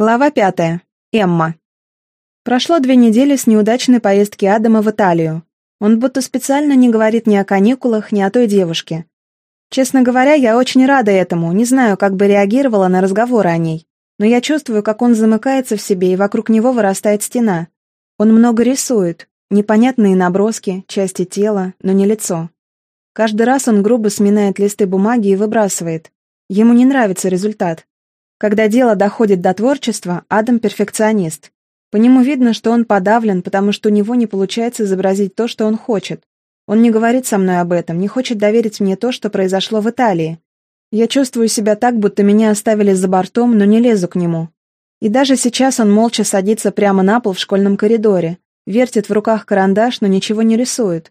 Глава пятая. Эмма. Прошло две недели с неудачной поездки Адама в Италию. Он будто специально не говорит ни о каникулах, ни о той девушке. Честно говоря, я очень рада этому, не знаю, как бы реагировала на разговоры о ней. Но я чувствую, как он замыкается в себе, и вокруг него вырастает стена. Он много рисует, непонятные наброски, части тела, но не лицо. Каждый раз он грубо сминает листы бумаги и выбрасывает. Ему не нравится результат. Когда дело доходит до творчества, Адам перфекционист. По нему видно, что он подавлен, потому что у него не получается изобразить то, что он хочет. Он не говорит со мной об этом, не хочет доверить мне то, что произошло в Италии. Я чувствую себя так, будто меня оставили за бортом, но не лезу к нему. И даже сейчас он молча садится прямо на пол в школьном коридоре, вертит в руках карандаш, но ничего не рисует.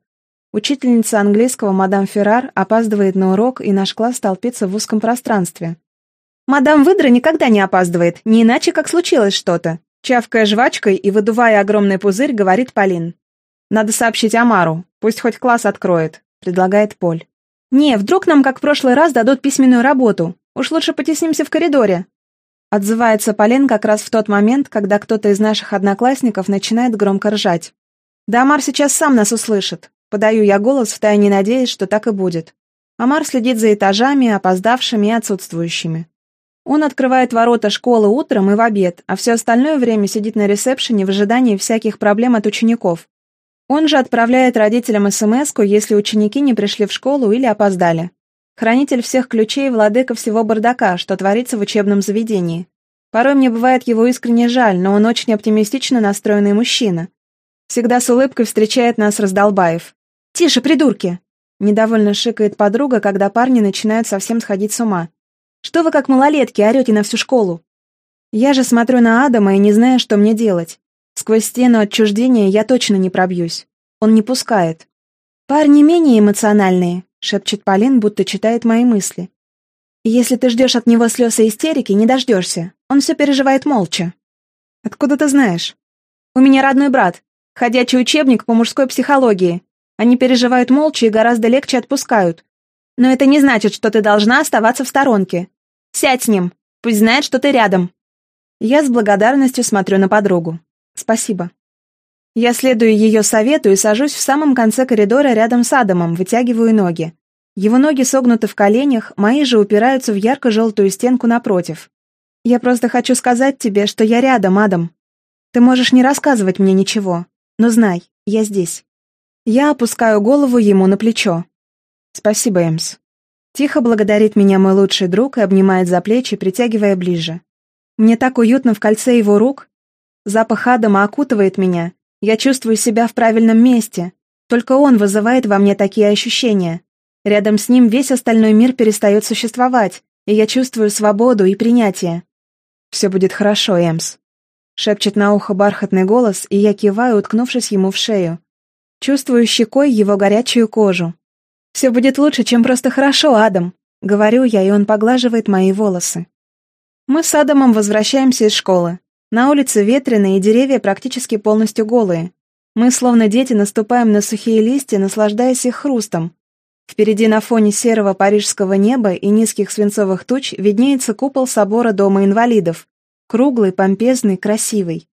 Учительница английского мадам Феррар опаздывает на урок, и наш класс толпится в узком пространстве. «Мадам Выдра никогда не опаздывает, не иначе, как случилось что-то», чавкая жвачкой и выдувая огромный пузырь, говорит Полин. «Надо сообщить Амару, пусть хоть класс откроет», — предлагает Поль. «Не, вдруг нам, как в прошлый раз, дадут письменную работу. Уж лучше потеснимся в коридоре». Отзывается Полин как раз в тот момент, когда кто-то из наших одноклассников начинает громко ржать. «Да Амар сейчас сам нас услышит», — подаю я голос, втайне надеясь, что так и будет. Амар следит за этажами, опоздавшими и отсутствующими. Он открывает ворота школы утром и в обед, а все остальное время сидит на ресепшене в ожидании всяких проблем от учеников. Он же отправляет родителям смс если ученики не пришли в школу или опоздали. Хранитель всех ключей владыка всего бардака, что творится в учебном заведении. Порой мне бывает его искренне жаль, но он очень оптимистично настроенный мужчина. Всегда с улыбкой встречает нас Раздолбаев. «Тише, придурки!» Недовольно шикает подруга, когда парни начинают совсем сходить с ума. Что вы как малолетки орете на всю школу? Я же смотрю на Адама и не знаю, что мне делать. Сквозь стену отчуждения я точно не пробьюсь. Он не пускает. «Парни менее эмоциональные», — шепчет Полин, будто читает мои мысли. «Если ты ждешь от него слез и истерики, не дождешься. Он все переживает молча». «Откуда ты знаешь?» «У меня родной брат. Ходячий учебник по мужской психологии. Они переживают молча и гораздо легче отпускают. Но это не значит, что ты должна оставаться в сторонке. Сядь с ним. Пусть знает, что ты рядом». Я с благодарностью смотрю на подругу. «Спасибо». Я следую ее совету и сажусь в самом конце коридора рядом с Адамом, вытягиваю ноги. Его ноги согнуты в коленях, мои же упираются в ярко-желтую стенку напротив. Я просто хочу сказать тебе, что я рядом, Адам. Ты можешь не рассказывать мне ничего, но знай, я здесь. Я опускаю голову ему на плечо. Спасибо, Эмс. Тихо благодарит меня мой лучший друг и обнимает за плечи, притягивая ближе. Мне так уютно в кольце его рук. Запах Адама окутывает меня. Я чувствую себя в правильном месте. Только он вызывает во мне такие ощущения. Рядом с ним весь остальной мир перестает существовать, и я чувствую свободу и принятие. «Все будет хорошо, Эмс», — шепчет на ухо бархатный голос, и я киваю, уткнувшись ему в шею. Чувствую щекой его горячую кожу. «Все будет лучше, чем просто хорошо, Адам», — говорю я, и он поглаживает мои волосы. Мы с Адамом возвращаемся из школы. На улице ветрено, и деревья практически полностью голые. Мы, словно дети, наступаем на сухие листья, наслаждаясь их хрустом. Впереди на фоне серого парижского неба и низких свинцовых туч виднеется купол собора Дома инвалидов. Круглый, помпезный, красивый.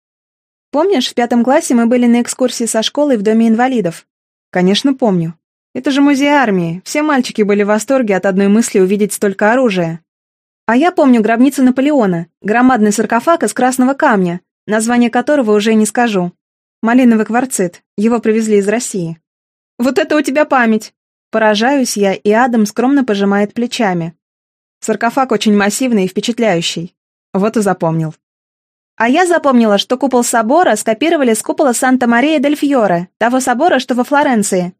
Помнишь, в пятом классе мы были на экскурсии со школой в Доме инвалидов? Конечно, помню. Это же музей армии. Все мальчики были в восторге от одной мысли увидеть столько оружия. А я помню гробницу Наполеона, громадный саркофаг из красного камня, название которого уже не скажу. Малиновый кварцит. Его привезли из России. Вот это у тебя память! Поражаюсь я, и Адам скромно пожимает плечами. Саркофаг очень массивный и впечатляющий. Вот и запомнил. А я запомнила, что купол собора скопировали с купола Санта-Мария-дель-Фьоре, того собора, что во Флоренции.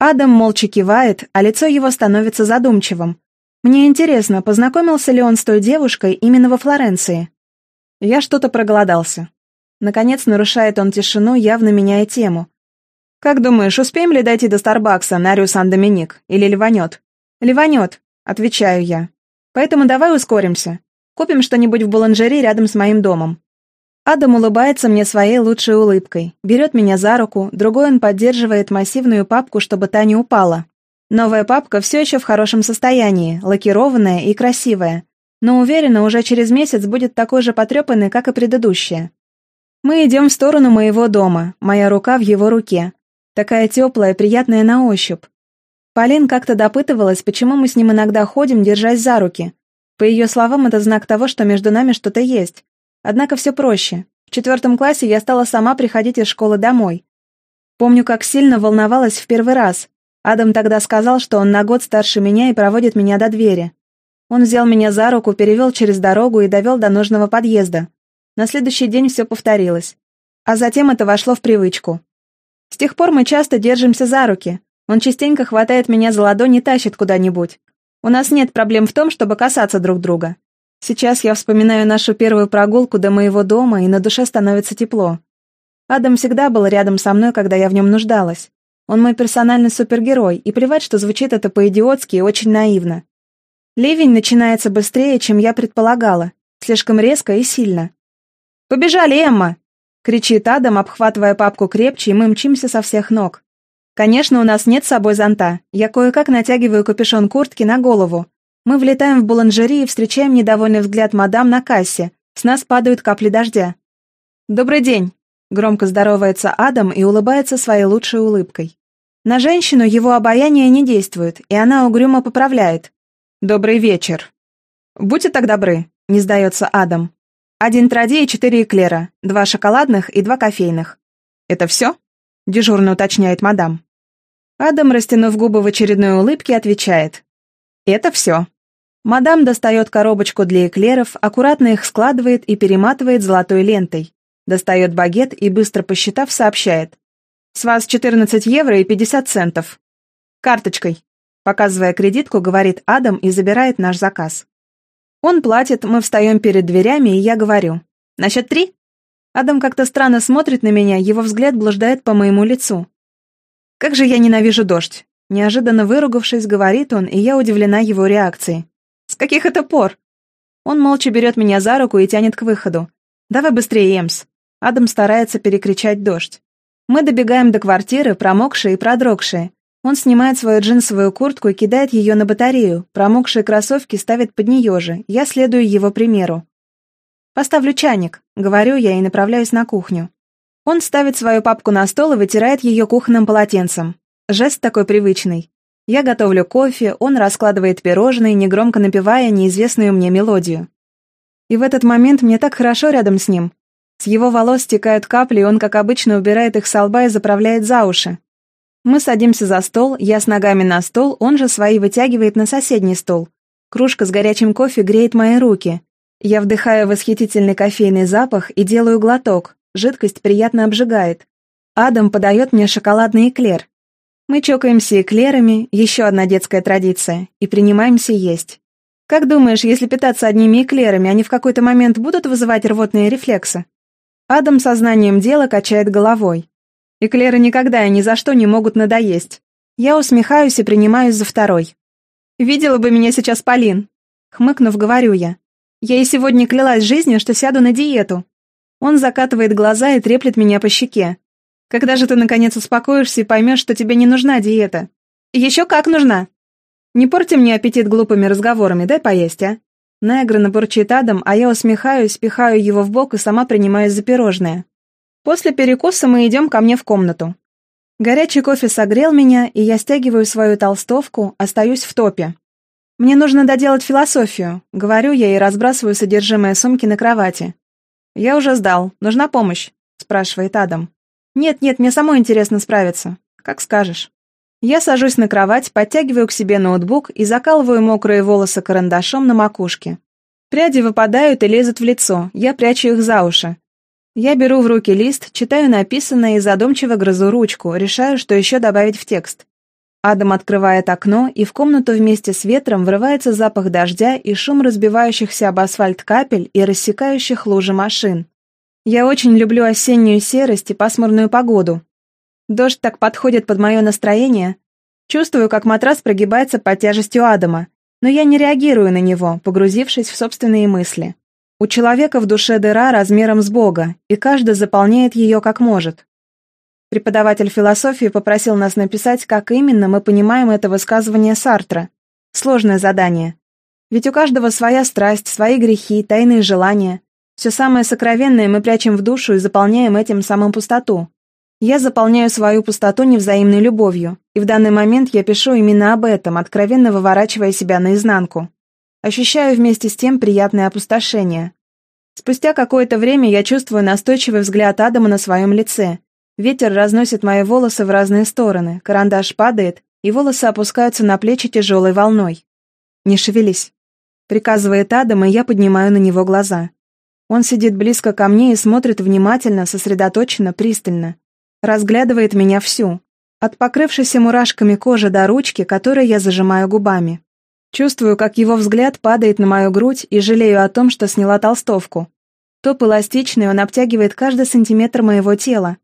Адам молча кивает, а лицо его становится задумчивым. Мне интересно, познакомился ли он с той девушкой именно во Флоренции? Я что-то проголодался. Наконец нарушает он тишину, явно меняя тему. «Как думаешь, успеем ли дойти до Старбакса на Рю Сан-Доминик? Или ливанет?» «Ливанет», — отвечаю я. «Поэтому давай ускоримся. Купим что-нибудь в Буланжери рядом с моим домом. Адам улыбается мне своей лучшей улыбкой, берет меня за руку, другой он поддерживает массивную папку, чтобы та не упала. Новая папка все еще в хорошем состоянии, лакированная и красивая. но уверена, уже через месяц будет такой же потрепанный, как и предыдущая. Мы идем в сторону моего дома, моя рука в его руке. Такая теплая, приятная на ощупь. Полин как-то допытывалась, почему мы с ним иногда ходим, держась за руки. По ее словам, это знак того, что между нами что-то есть. Однако все проще. В четвертом классе я стала сама приходить из школы домой. Помню, как сильно волновалась в первый раз. Адам тогда сказал, что он на год старше меня и проводит меня до двери. Он взял меня за руку, перевел через дорогу и довел до нужного подъезда. На следующий день все повторилось. А затем это вошло в привычку. С тех пор мы часто держимся за руки. Он частенько хватает меня за ладонь и тащит куда-нибудь. У нас нет проблем в том, чтобы касаться друг друга. Сейчас я вспоминаю нашу первую прогулку до моего дома, и на душе становится тепло. Адам всегда был рядом со мной, когда я в нем нуждалась. Он мой персональный супергерой, и плевать, что звучит это по-идиотски и очень наивно. Ливень начинается быстрее, чем я предполагала, слишком резко и сильно. «Побежали, Эмма!» — кричит Адам, обхватывая папку крепче, и мы мчимся со всех ног. Конечно, у нас нет с собой зонта. Я кое-как натягиваю капюшон куртки на голову, мы влетаем в буланжери и встречаем недовольный взгляд мадам на кассе. С нас падают капли дождя. «Добрый день!» — громко здоровается Адам и улыбается своей лучшей улыбкой. На женщину его обаяние не действует, и она угрюмо поправляет. «Добрый вечер!» «Будьте так добры», — не сдается Адам. «Один тради и четыре эклера, два шоколадных и два кофейных». «Это все?» — дежурно уточняет мадам. Адам, растянув губы в очередной улыбке, отвечает. «Это все». Мадам достает коробочку для эклеров, аккуратно их складывает и перематывает золотой лентой. Достает багет и, быстро посчитав, сообщает. «С вас 14 евро и 50 центов». «Карточкой», показывая кредитку, говорит Адам и забирает наш заказ. Он платит, мы встаем перед дверями, и я говорю. «На счет три?» Адам как-то странно смотрит на меня, его взгляд блуждает по моему лицу. «Как же я ненавижу дождь!» Неожиданно выругавшись, говорит он, и я удивлена его реакцией. «С каких это пор?» Он молча берет меня за руку и тянет к выходу. «Давай быстрее, Эмс!» Адам старается перекричать дождь. Мы добегаем до квартиры, промокшие и продрогшие. Он снимает свою джинсовую куртку и кидает ее на батарею. Промокшие кроссовки ставит под нее же. Я следую его примеру. «Поставлю чайник», — говорю я и направляюсь на кухню. Он ставит свою папку на стол и вытирает ее кухонным полотенцем. Жест такой привычный. Я готовлю кофе, он раскладывает пирожные, негромко напевая неизвестную мне мелодию. И в этот момент мне так хорошо рядом с ним. С его волос стекают капли, и он, как обычно, убирает их с лба и заправляет за уши. Мы садимся за стол, я с ногами на стол, он же свои вытягивает на соседний стол. Кружка с горячим кофе греет мои руки. Я вдыхаю восхитительный кофейный запах и делаю глоток. Жидкость приятно обжигает. Адам подает мне шоколадный эклер. Мы чокаемся эклерами, еще одна детская традиция, и принимаемся есть. Как думаешь, если питаться одними эклерами, они в какой-то момент будут вызывать рвотные рефлексы? Адам сознанием дела качает головой. Эклеры никогда и ни за что не могут надоесть. Я усмехаюсь и принимаюсь за второй. «Видела бы меня сейчас Полин!» Хмыкнув, говорю я. «Я и сегодня клялась жизнью, что сяду на диету». Он закатывает глаза и треплет меня по щеке. Когда же ты, наконец, успокоишься и поймешь, что тебе не нужна диета? Еще как нужна! Не порти мне аппетит глупыми разговорами, дай поесть, а? Негрно бурчит Адам, а я усмехаюсь, пихаю его в бок и сама принимаюсь за пирожное. После перекуса мы идем ко мне в комнату. Горячий кофе согрел меня, и я стягиваю свою толстовку, остаюсь в топе. Мне нужно доделать философию, говорю я и разбрасываю содержимое сумки на кровати. Я уже сдал, нужна помощь, спрашивает Адам. «Нет-нет, мне самой интересно справиться. Как скажешь». Я сажусь на кровать, подтягиваю к себе ноутбук и закалываю мокрые волосы карандашом на макушке. Пряди выпадают и лезут в лицо, я прячу их за уши. Я беру в руки лист, читаю написанное и задумчиво грызу ручку, решаю, что еще добавить в текст. Адам открывает окно, и в комнату вместе с ветром врывается запах дождя и шум разбивающихся об асфальт капель и рассекающих лужи машин. Я очень люблю осеннюю серость и пасмурную погоду. Дождь так подходит под мое настроение. Чувствую, как матрас прогибается под тяжестью Адама, но я не реагирую на него, погрузившись в собственные мысли. У человека в душе дыра размером с Бога, и каждый заполняет ее как может. Преподаватель философии попросил нас написать, как именно мы понимаем это высказывание Сартра. Сложное задание. Ведь у каждого своя страсть, свои грехи, тайные желания. Все самое сокровенное мы прячем в душу и заполняем этим самым пустоту. Я заполняю свою пустоту невзаимной любовью, и в данный момент я пишу именно об этом, откровенно выворачивая себя наизнанку. Ощущаю вместе с тем приятное опустошение. Спустя какое-то время я чувствую настойчивый взгляд Адама на своем лице. Ветер разносит мои волосы в разные стороны, карандаш падает, и волосы опускаются на плечи тяжелой волной. «Не шевелись», — приказывает Адам, и я поднимаю на него глаза. Он сидит близко ко мне и смотрит внимательно, сосредоточенно, пристально. Разглядывает меня всю. От покрывшейся мурашками кожи до ручки, которой я зажимаю губами. Чувствую, как его взгляд падает на мою грудь и жалею о том, что сняла толстовку. Топ эластичный, он обтягивает каждый сантиметр моего тела.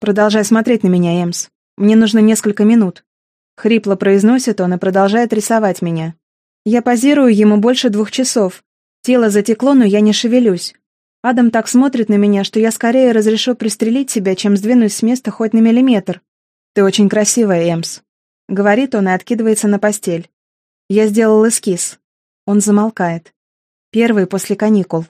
Продолжай смотреть на меня, Эмс. Мне нужно несколько минут. Хрипло произносит он и продолжает рисовать меня. Я позирую ему больше двух часов. Тело затекло, но я не шевелюсь. Адам так смотрит на меня, что я скорее разрешу пристрелить себя, чем сдвинусь с места хоть на миллиметр. «Ты очень красивая, Эмс», — говорит он и откидывается на постель. «Я сделал эскиз». Он замолкает. Первый после каникул.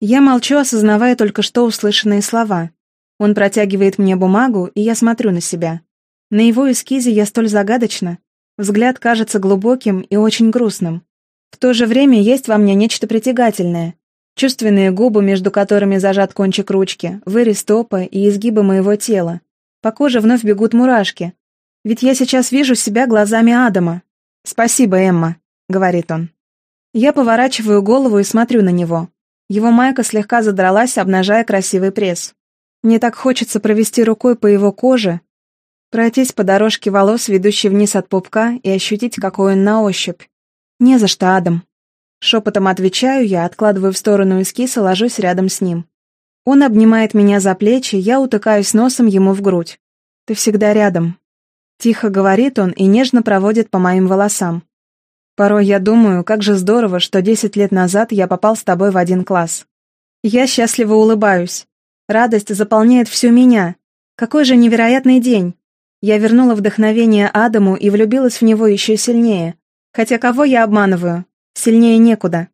Я молчу, осознавая только что услышанные слова. Он протягивает мне бумагу, и я смотрю на себя. На его эскизе я столь загадочна. Взгляд кажется глубоким и очень грустным. В то же время есть во мне нечто притягательное, Чувственные губы, между которыми зажат кончик ручки, вырез топа и изгибы моего тела. По коже вновь бегут мурашки. Ведь я сейчас вижу себя глазами Адама. «Спасибо, Эмма», — говорит он. Я поворачиваю голову и смотрю на него. Его майка слегка задралась, обнажая красивый пресс. Мне так хочется провести рукой по его коже, пройтись по дорожке волос, ведущей вниз от пупка, и ощутить, какой он на ощупь. «Не за что, Адам», Шепотом отвечаю я, откладываю в сторону эскиз и ложусь рядом с ним. Он обнимает меня за плечи, я утыкаюсь носом ему в грудь. «Ты всегда рядом». Тихо говорит он и нежно проводит по моим волосам. Порой я думаю, как же здорово, что десять лет назад я попал с тобой в один класс. Я счастливо улыбаюсь. Радость заполняет всю меня. Какой же невероятный день. Я вернула вдохновение Адаму и влюбилась в него еще сильнее. Хотя кого я обманываю? Сильнее некуда.